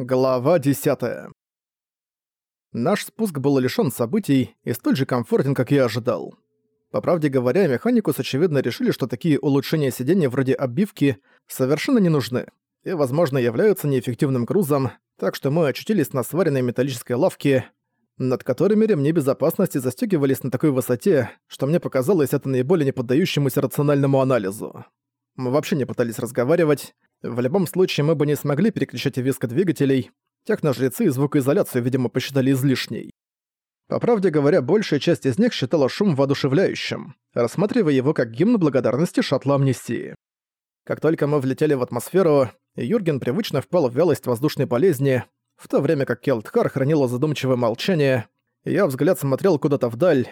Глава 10. Наш спуск был лишён событий и столь же комфортен, как я ожидал. По правде говоря, механикус очевидно решили, что такие улучшения сидения вроде оббивки совершенно не нужны и, возможно, являются неэффективным грузом, так что мы очутились на сваренной металлической лавке, над которыми ремни безопасности застёгивались на такой высоте, что мне показалось это наиболее неподдающемуся рациональному анализу. Мы вообще не пытались разговаривать, в любом случае мы бы не смогли переключать виска двигателей, техножрецы и звукоизоляцию, видимо, посчитали излишней. По правде говоря, большая часть из них считала шум воодушевляющим, рассматривая его как гимн благодарности шаттла амнистии. Как только мы влетели в атмосферу, Юрген привычно впал в вялость воздушной болезни, в то время как Келтхар хранила задумчивое молчание, я взгляд смотрел куда-то вдаль,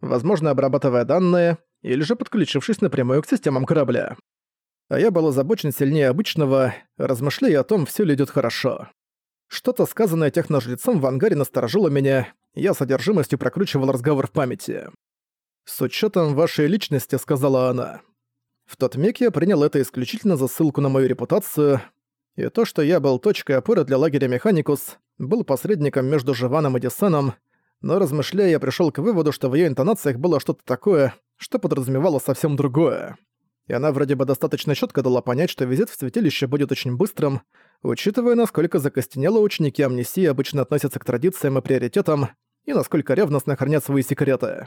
возможно, обрабатывая данные, или же подключившись напрямую к системам корабля а я был озабочен сильнее обычного, размышляя о том, все ли идет хорошо. Что-то сказанное техножрецом в ангаре насторожило меня, я с одержимостью прокручивал разговор в памяти. «С учетом вашей личности», — сказала она. В тот миг я принял это исключительно за ссылку на мою репутацию, и то, что я был точкой опоры для лагеря Механикус, был посредником между Живаном и Десеном, но размышляя, я пришел к выводу, что в ее интонациях было что-то такое, что подразумевало совсем другое и она вроде бы достаточно четко дала понять, что визит в святилище будет очень быстрым, учитывая, насколько закостенело ученики амнистии обычно относятся к традициям и приоритетам, и насколько ревностно хранят свои секреты.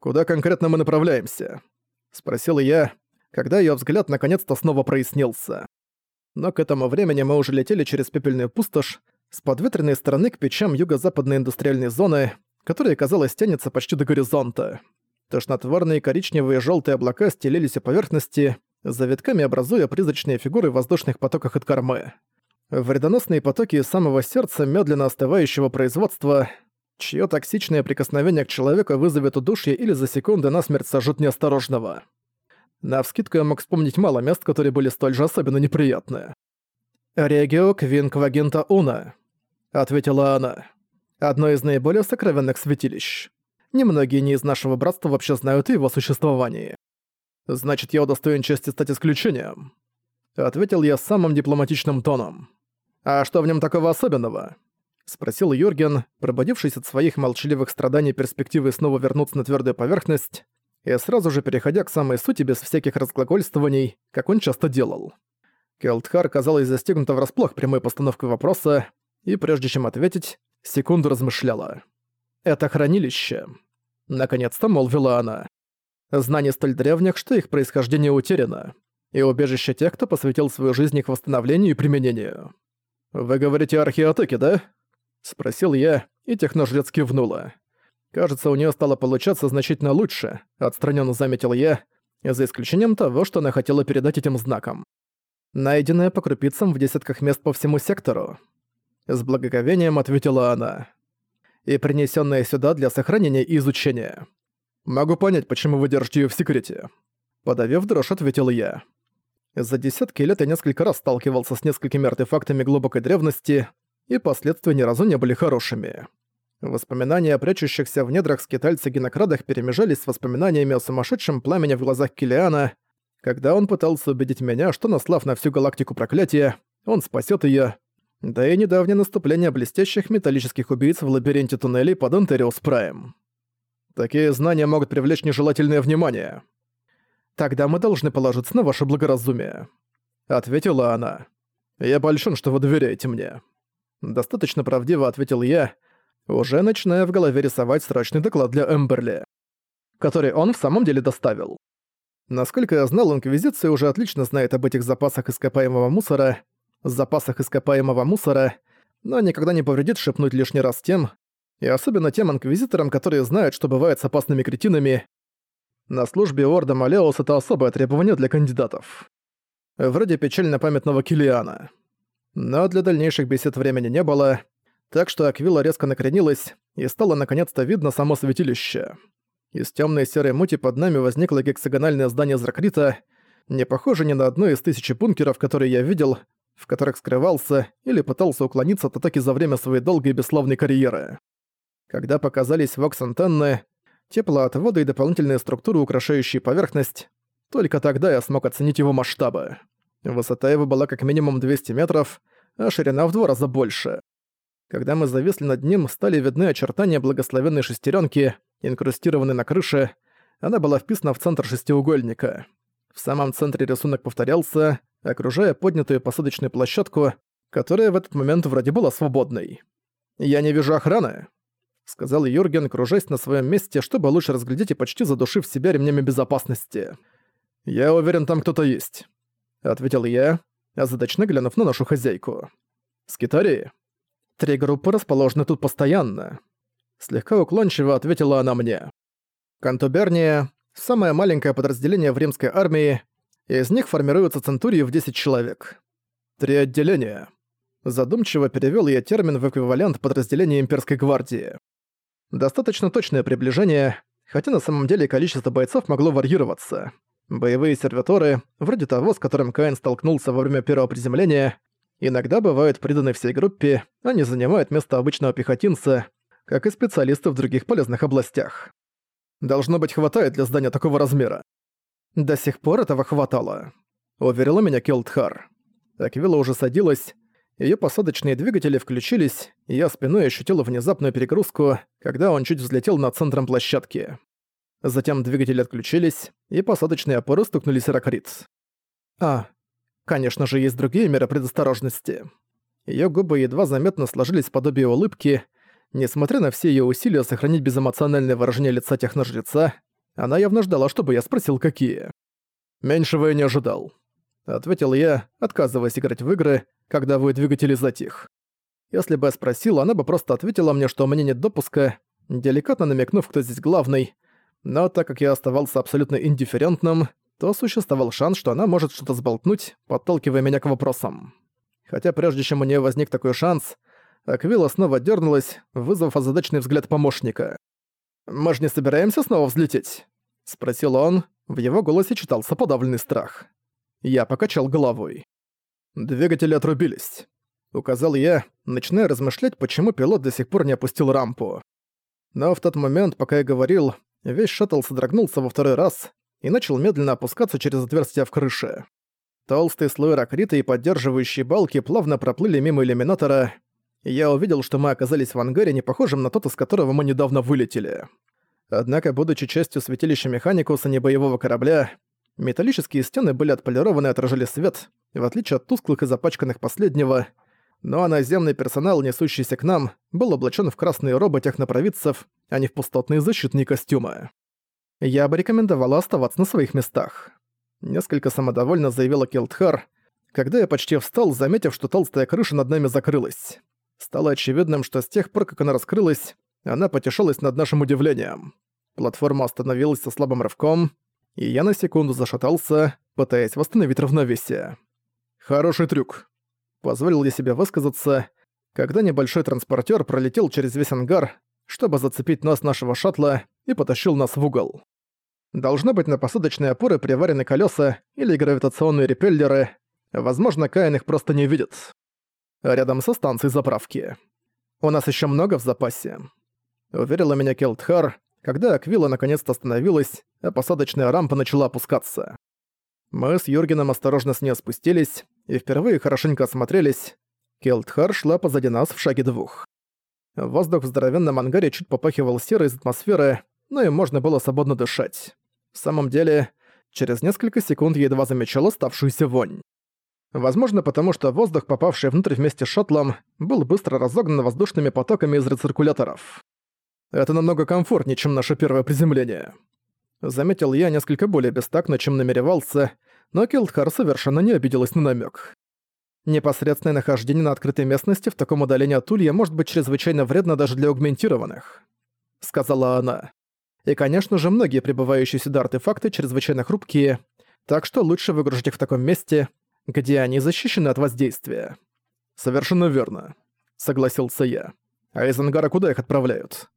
«Куда конкретно мы направляемся?» — спросил я, когда ее взгляд наконец-то снова прояснился. Но к этому времени мы уже летели через пепельную пустошь, с подветренной стороны к печам юго-западной индустриальной зоны, которая, казалось, тянется почти до горизонта. Тошнотворные коричневые и желтые облака стелились у поверхности, завитками образуя призрачные фигуры в воздушных потоках от кормы. Вредоносные потоки из самого сердца медленно остывающего производства, чье токсичное прикосновение к человеку вызовет удушье или за секунды насмерть сожжет неосторожного. Навскидку я мог вспомнить мало мест, которые были столь же особенно неприятные. «Регио Квинквагента Уна», — ответила она. «Одно из наиболее сокровенных святилищ. Немногие не из нашего братства вообще знают о его существовании. Значит, я удостоен чести стать исключением. Ответил я самым дипломатичным тоном. А что в нем такого особенного? Спросил Юрген, пробудившись от своих молчаливых страданий перспективы снова вернуться на твердую поверхность, и сразу же переходя к самой сути без всяких разглагольствований, как он часто делал. Келтхар казалось застегнута врасплох прямой постановкой вопроса, и прежде чем ответить, секунду размышляла. «Это хранилище», — наконец-то молвила она. «Знание столь древних, что их происхождение утеряно, и убежище тех, кто посвятил свою жизнь их восстановлению и применению». «Вы говорите о археотеке, да?» — спросил я, и техножрец кивнула. Кажется, у нее стало получаться значительно лучше, отстраненно заметил я, за исключением того, что она хотела передать этим знаком. Найденное по крупицам в десятках мест по всему сектору. С благоговением ответила она и принесенная сюда для сохранения и изучения. Могу понять, почему вы держите её в секрете. Подавив дрожь, ответил я. За десятки лет я несколько раз сталкивался с несколькими артефактами глубокой древности, и последствия ни разу не были хорошими. Воспоминания о прячущихся в недрах скитальца-генокрадах перемежались с воспоминаниями о сумасшедшем пламени в глазах Килиана, когда он пытался убедить меня, что наслав на всю галактику проклятие, он спасет ее, да и недавнее наступление блестящих металлических убийц в лабиринте туннелей под Антериус Прайм. Такие знания могут привлечь нежелательное внимание. Тогда мы должны положиться на ваше благоразумие. Ответила она. Я большон, что вы доверяете мне. Достаточно правдиво ответил я, уже начиная в голове рисовать срочный доклад для Эмберли, который он в самом деле доставил. Насколько я знал, Инквизиция уже отлично знает об этих запасах ископаемого мусора, запасах ископаемого мусора, но никогда не повредит шепнуть лишний раз тем, и особенно тем инквизиторам, которые знают, что бывает с опасными кретинами. На службе Орда Малеус это особое требование для кандидатов. Вроде печально-памятного Килиана. Но для дальнейших бесед времени не было, так что Аквила резко накренилась, и стало наконец-то видно само святилище. Из темной серой мути под нами возникло гексагональное здание Зракрита, не похоже ни на одно из тысячи бункеров, которые я видел, в которых скрывался или пытался уклониться от атаки за время своей долгой и бесславной карьеры. Когда показались вокс-антенны, теплоотводы и дополнительные структуры, украшающие поверхность, только тогда я смог оценить его масштабы. Высота его была как минимум 200 метров, а ширина в два раза больше. Когда мы зависли над ним, стали видны очертания благословенной шестеренки, инкрустированной на крыше. Она была вписана в центр шестиугольника. В самом центре рисунок повторялся, окружая поднятую посадочную площадку, которая в этот момент вроде была свободной. «Я не вижу охраны», — сказал Юрген, кружась на своем месте, чтобы лучше разглядеть и почти задушив себя ремнями безопасности. «Я уверен, там кто-то есть», — ответил я, озадачно глянув на нашу хозяйку. «Скитарии. Три группы расположены тут постоянно». Слегка уклончиво ответила она мне. Кантуберния — самое маленькое подразделение в римской армии, из них формируются центурии в 10 человек. Три отделения. Задумчиво перевёл я термин в эквивалент подразделения имперской гвардии. Достаточно точное приближение, хотя на самом деле количество бойцов могло варьироваться. Боевые сервиторы, вроде того, с которым Каин столкнулся во время первого приземления, иногда бывают приданы всей группе, не занимают место обычного пехотинца, как и специалисты в других полезных областях. Должно быть, хватает для здания такого размера. До сих пор этого хватало. Уверила меня Келтхар. Аквила уже садилась, ее посадочные двигатели включились, и я спиной ощутила внезапную перегрузку, когда он чуть взлетел над центром площадки. Затем двигатели отключились, и посадочные опоры стукнулись ракрит. А, конечно же, есть другие меры предосторожности. Её губы едва заметно сложились в подобие улыбки. Несмотря на все её усилия сохранить безэмоциональное выражение лица техножреца, она явно ждала, чтобы я спросил, какие. «Меньшего я не ожидал», — ответил я, отказываясь играть в игры, когда вы двигатели затих. Если бы я спросил, она бы просто ответила мне, что у меня нет допуска, деликатно намекнув, кто здесь главный, но так как я оставался абсолютно индифферентным, то существовал шанс, что она может что-то сболтнуть, подталкивая меня к вопросам. Хотя прежде чем у нее возник такой шанс, Аквила снова дернулась, вызвав озадаченный взгляд помощника. «Мы же не собираемся снова взлететь?» — спросил он. В его голосе читался подавленный страх. Я покачал головой. «Двигатели отрубились», — указал я, начиная размышлять, почему пилот до сих пор не опустил рампу. Но в тот момент, пока я говорил, Весь шаттл содрогнулся во второй раз и начал медленно опускаться через отверстие в крыше. Толстый слой ракрита и поддерживающие балки плавно проплыли мимо иллюминатора, я увидел, что мы оказались в ангаре, не похожем на тот, из которого мы недавно вылетели. Однако, будучи частью святилища Механикуса небоевого корабля, металлические стены были отполированы и отражали свет, в отличие от тусклых и запачканных последнего — ну а наземный персонал, несущийся к нам, был облачен в красные робы технопровидцев, а не в пустотные защитные костюмы. Я бы рекомендовала оставаться на своих местах. Несколько самодовольно заявила Келтхар, когда я почти встал, заметив, что толстая крыша над нами закрылась. Стало очевидным, что с тех пор, как она раскрылась, она потешалась над нашим удивлением. Платформа остановилась со слабым рывком, и я на секунду зашатался, пытаясь восстановить равновесие. «Хороший трюк», Позволил я себе высказаться, когда небольшой транспортер пролетел через весь ангар, чтобы зацепить нос нашего шаттла и потащил нас в угол. Должно быть на посадочные опоры приварены колеса или гравитационные репеллеры. Возможно, Каин их просто не видит. Рядом со станцией заправки. У нас еще много в запасе. Уверила меня Келтхар, когда Аквила наконец-то остановилась, а посадочная рампа начала опускаться. Мы с Юргеном осторожно с ней спустились и впервые хорошенько осмотрелись. Келтхар шла позади нас в шаге двух. Воздух в здоровенном ангаре чуть попахивал серой из атмосферы, но и можно было свободно дышать. В самом деле, через несколько секунд едва замечал оставшуюся вонь. Возможно, потому что воздух, попавший внутрь вместе с шаттлом, был быстро разогнан воздушными потоками из рециркуляторов. Это намного комфортнее, чем наше первое приземление. Заметил я несколько более бестактно, чем намеревался, но Килдхар совершенно не обиделась на намек. Непосредственное нахождение на открытой местности в таком удалении от Улья может быть чрезвычайно вредно даже для аугментированных», — сказала она. «И, конечно же, многие прибывающие сюда артефакты чрезвычайно хрупкие, так что лучше выгружать их в таком месте, где они защищены от воздействия». «Совершенно верно», — согласился я. «А из ангара куда их отправляют?»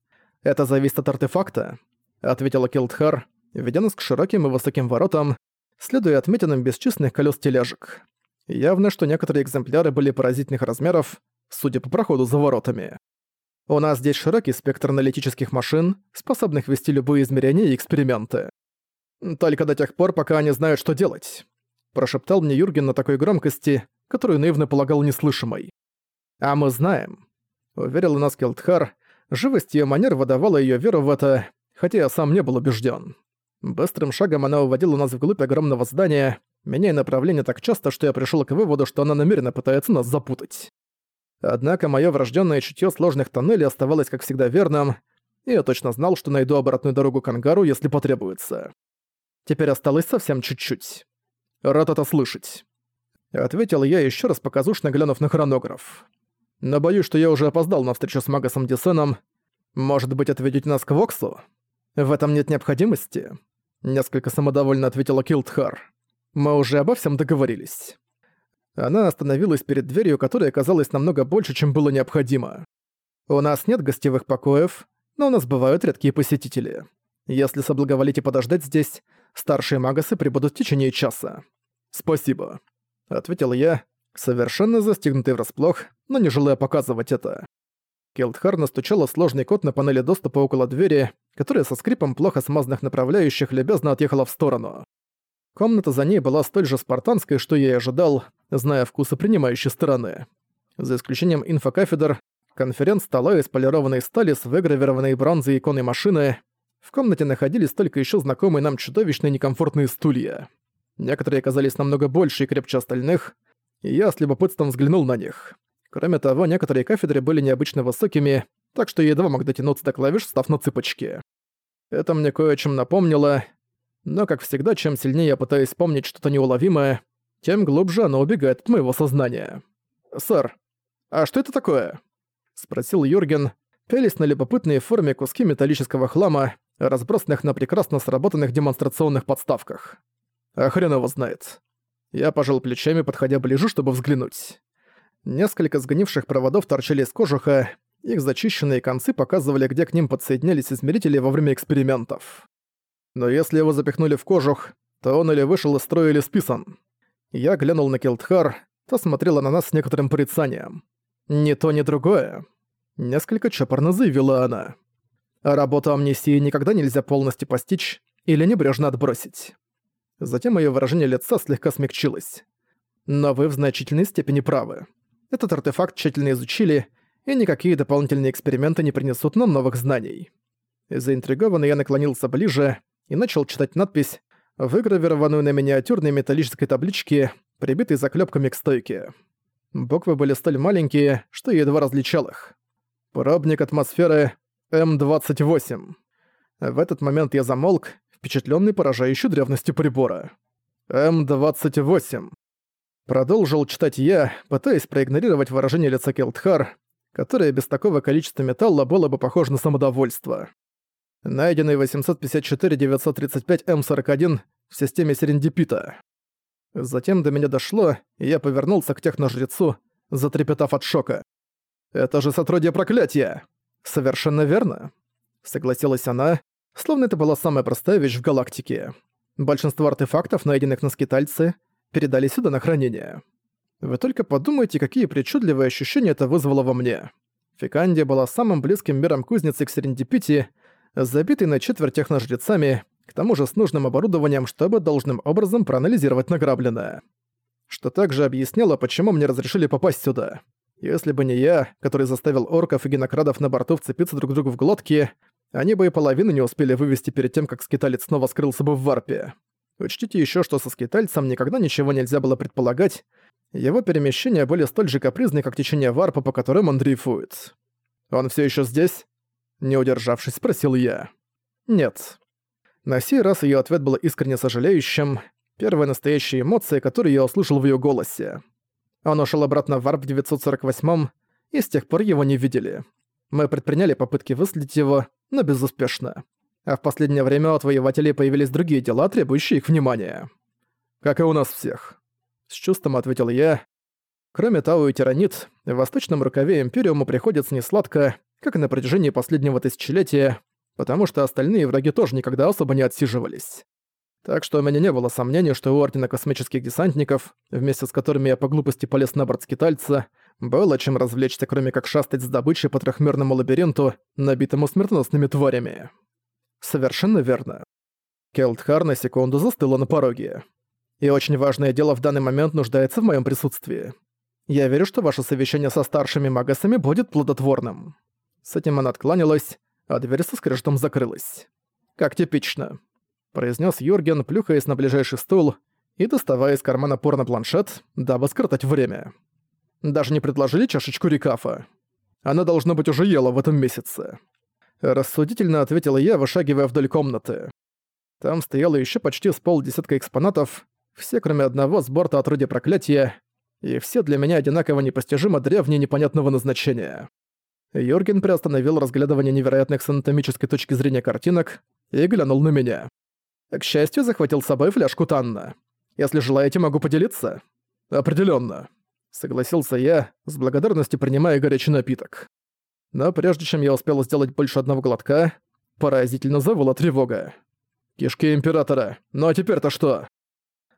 «Это зависит от артефакта», — ответила Килдхар, ведя нас к широким и высоким воротам, следуя отметинам бесчисленных колес тележек. Явно, что некоторые экземпляры были поразительных размеров, судя по проходу за воротами. У нас здесь широкий спектр аналитических машин, способных вести любые измерения и эксперименты. Только до тех пор, пока они знают, что делать. Прошептал мне Юрген на такой громкости, которую наивно полагал неслышимой. «А мы знаем», — уверил нас Келтхар, живость ее манер выдавала ее веру в это, хотя я сам не был убежден. Быстрым шагом она уводила нас вглубь огромного здания, меняя направление так часто, что я пришел к выводу, что она намеренно пытается нас запутать. Однако мое врожденное чутье сложных тоннелей оставалось как всегда верным, и я точно знал, что найду обратную дорогу к ангару, если потребуется. Теперь осталось совсем чуть-чуть. Рад это слышать. Ответил я еще раз показушно глянув на хронограф. Но боюсь, что я уже опоздал на встречу с Магасом Десеном. Может быть, отведете нас к Воксу? В этом нет необходимости. Несколько самодовольно ответила Килдхар. Мы уже обо всем договорились. Она остановилась перед дверью, которая оказалась намного больше, чем было необходимо. У нас нет гостевых покоев, но у нас бывают редкие посетители. Если соблаговолите подождать здесь, старшие магасы прибудут в течение часа. Спасибо, ответил я, совершенно застигнутый врасплох, но не желая показывать это. Келдхар настучала сложный код на панели доступа около двери, которая со скрипом плохо смазанных направляющих любезно отъехала в сторону. Комната за ней была столь же спартанской, что я и ожидал, зная вкусы принимающей стороны. За исключением инфокафедр, конференц-стола из полированной стали с выгравированной бронзой иконой машины, в комнате находились только еще знакомые нам чудовищные некомфортные стулья. Некоторые оказались намного больше и крепче остальных, и я с любопытством взглянул на них. Кроме того, некоторые кафедры были необычно высокими, так что я едва мог дотянуться до клавиш, став на цыпочки. Это мне кое о чем напомнило, но, как всегда, чем сильнее я пытаюсь вспомнить что-то неуловимое, тем глубже оно убегает от моего сознания. «Сэр, а что это такое?» — спросил Юрген, пялись на любопытные в форме куски металлического хлама, разбросанных на прекрасно сработанных демонстрационных подставках. А хрен его знает. Я пожал плечами, подходя ближе, чтобы взглянуть. Несколько сгнивших проводов торчали из кожуха, их зачищенные концы показывали, где к ним подсоединялись измерители во время экспериментов. Но если его запихнули в кожух, то он или вышел из строя, или списан. Я глянул на Келтхар, та смотрела на нас с некоторым порицанием. «Ни то, ни другое», — несколько чопорно заявила она. Работу амнистии никогда нельзя полностью постичь или небрежно отбросить. Затем ее выражение лица слегка смягчилось. Но вы в значительной степени правы. Этот артефакт тщательно изучили, и никакие дополнительные эксперименты не принесут нам новых знаний. Заинтригованный я наклонился ближе и начал читать надпись, выгравированную на миниатюрной металлической табличке, прибитой заклепками к стойке. Буквы были столь маленькие, что я едва различал их. Пробник атмосферы М-28. В этот момент я замолк, впечатленный поражающей древностью прибора. М-28. Продолжил читать я, пытаясь проигнорировать выражение лица Келтхар, которое без такого количества металла было бы похоже на самодовольство. Найденный 854-935 М41 в системе Серендипита. Затем до меня дошло, и я повернулся к техножрецу, затрепетав от шока. «Это же сотрудие проклятия!» «Совершенно верно», — согласилась она, словно это была самая простая вещь в галактике. Большинство артефактов, найденных на скитальце, передали сюда на хранение. Вы только подумайте, какие причудливые ощущения это вызвало во мне. Фикандия была самым близким миром кузницы к Серендипити, забитой на четверть техножрецами, к тому же с нужным оборудованием, чтобы должным образом проанализировать награбленное. Что также объясняло, почему мне разрешили попасть сюда. Если бы не я, который заставил орков и генокрадов на борту вцепиться друг другу в глотки, они бы и половины не успели вывести перед тем, как скиталец снова скрылся бы в варпе. Учтите еще, что со скитальцем никогда ничего нельзя было предполагать, его перемещения были столь же капризны, как течение варпа, по которым он дрейфует. «Он все еще здесь?» Не удержавшись, спросил я. «Нет». На сей раз ее ответ был искренне сожалеющим, первая настоящая эмоция, которую я услышал в ее голосе. Он ушел обратно в Варп в 948-м, и с тех пор его не видели. Мы предприняли попытки выследить его, но безуспешно. А в последнее время у отвоевателей появились другие дела, требующие их внимания. Как и у нас всех. С чувством ответил я. Кроме Тау и Тиранит, в восточном рукаве Империуму приходится несладко, как и на протяжении последнего тысячелетия, потому что остальные враги тоже никогда особо не отсиживались. Так что у меня не было сомнений, что у Ордена Космических Десантников, вместе с которыми я по глупости полез на борт скитальца, было чем развлечься, кроме как шастать с добычей по трехмерному лабиринту, набитому смертоносными тварями. Совершенно верно. Келтхар на секунду застыла на пороге. И очень важное дело в данный момент нуждается в моем присутствии. Я верю, что ваше совещание со старшими магасами будет плодотворным». С этим она откланялась, а дверь со скрежетом закрылась. «Как типично», — произнес Юрген, плюхаясь на ближайший стул и доставая из кармана порно-планшет, дабы скоротать время. Даже не предложили чашечку рекафа. Она, должно быть, уже ела в этом месяце. Рассудительно ответила я, вышагивая вдоль комнаты. Там стояло еще почти с полдесятка экспонатов, все кроме одного с борта отродья проклятия, и все для меня одинаково непостижимо древние непонятного назначения. Йорген приостановил разглядывание невероятных с анатомической точки зрения картинок и глянул на меня. К счастью, захватил с собой фляжку Танна. Если желаете, могу поделиться. Определенно, согласился я, с благодарностью принимая горячий напиток. Но прежде чем я успел сделать больше одного глотка, поразительно завыла тревога. «Кишки Императора! Ну а теперь-то что?»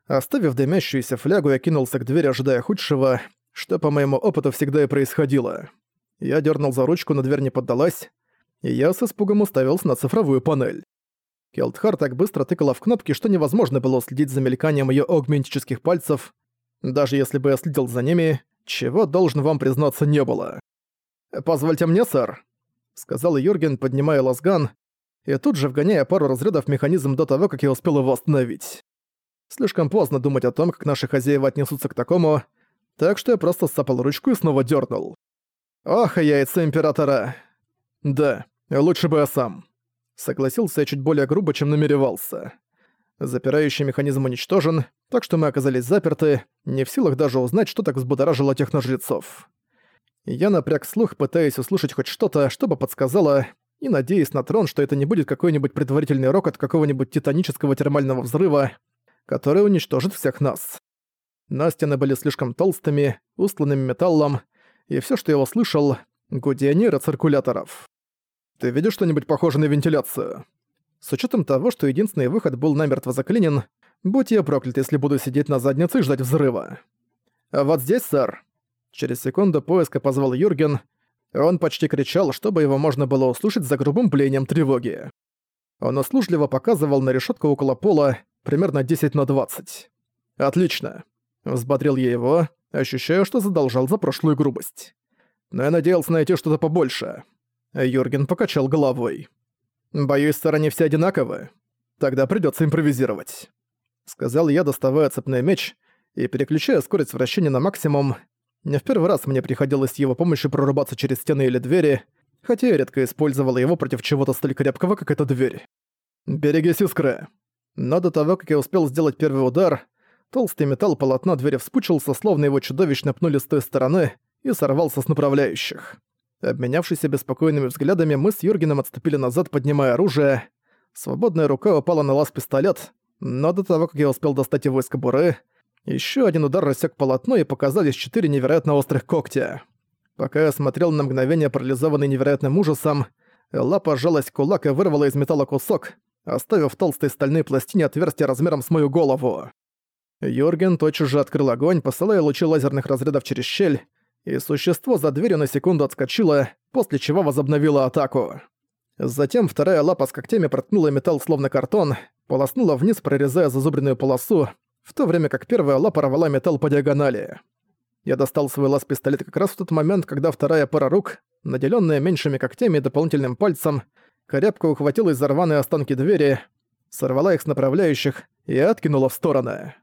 Оставив дымящуюся флягу, я кинулся к двери, ожидая худшего, что по моему опыту всегда и происходило. Я дернул за ручку, но дверь не поддалась, и я с испугом уставился на цифровую панель. Келтхар так быстро тыкала в кнопки, что невозможно было следить за мельканием ее аугментических пальцев. Даже если бы я следил за ними, чего, должен вам признаться, не было. «Позвольте мне, сэр», — сказал Юрген, поднимая лазган, и тут же вгоняя пару разрядов в механизм до того, как я успел его остановить. Слишком поздно думать о том, как наши хозяева отнесутся к такому, так что я просто сцапал ручку и снова дернул. «Ох, яйца Императора!» «Да, лучше бы я сам». Согласился я чуть более грубо, чем намеревался. Запирающий механизм уничтожен, так что мы оказались заперты, не в силах даже узнать, что так взбудоражило техножрецов. Я напряг слух, пытаясь услышать хоть что-то, чтобы подсказало, и надеясь на трон, что это не будет какой-нибудь предварительный рокот какого-нибудь титанического термального взрыва, который уничтожит всех нас. Но стены были слишком толстыми, устланными металлом, и все, что я услышал — гудение рециркуляторов. «Ты видишь что-нибудь похожее на вентиляцию?» С учетом того, что единственный выход был намертво заклинен, будь я проклят, если буду сидеть на заднице и ждать взрыва. Вот здесь, сэр. Через секунду поиска позвал Юрген. Он почти кричал, чтобы его можно было услышать за грубым блеянием тревоги. Он услужливо показывал на решетку около пола, примерно 10 на 20. «Отлично!» Взбодрил я его, ощущая, что задолжал за прошлую грубость. Но я надеялся найти что-то побольше. Юрген покачал головой. «Боюсь, стороны все одинаковы. Тогда придётся импровизировать», — сказал я, доставая цепной меч и переключая скорость вращения на максимум. Не в первый раз мне приходилось с его помощью прорубаться через стены или двери, хотя я редко использовал его против чего-то столь крепкого, как эта дверь. «Берегись, искры!» Но до того, как я успел сделать первый удар, толстый металл полотна двери вспучился, словно его чудовищно пнули с той стороны, и сорвался с направляющих. Обменявшись беспокойными взглядами, мы с Юргеном отступили назад, поднимая оружие. Свободная рука упала на лаз пистолет, но до того, как я успел достать его из кобуры, еще один удар рассек полотно и показались четыре невероятно острых когтя. Пока я смотрел на мгновение, парализованный невероятным ужасом, лапа сжалась кулак и вырвала из металла кусок, оставив в толстой стальной пластине отверстие размером с мою голову. Юрген тотчас же открыл огонь, посылая лучи лазерных разрядов через щель, и существо за дверью на секунду отскочило, после чего возобновило атаку. Затем вторая лапа с когтями проткнула металл словно картон, полоснула вниз, прорезая зазубренную полосу, в то время как первая лапа рвала металл по диагонали. Я достал свой лаз-пистолет как раз в тот момент, когда вторая пара рук, наделенная меньшими когтями и дополнительным пальцем, крепко ухватилась за рваные останки двери, сорвала их с направляющих и откинула в стороны.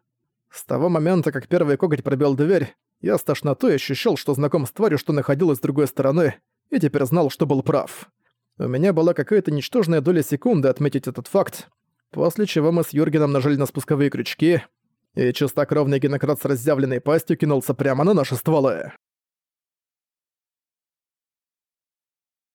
С того момента, как первый коготь пробил дверь, я с тошнотой ощущал, что знаком с тварью, что находилась с другой стороны, и теперь знал, что был прав. У меня была какая-то ничтожная доля секунды отметить этот факт, после чего мы с Юргеном нажали на спусковые крючки, и чистокровный генократ с разъявленной пастью кинулся прямо на наши стволы.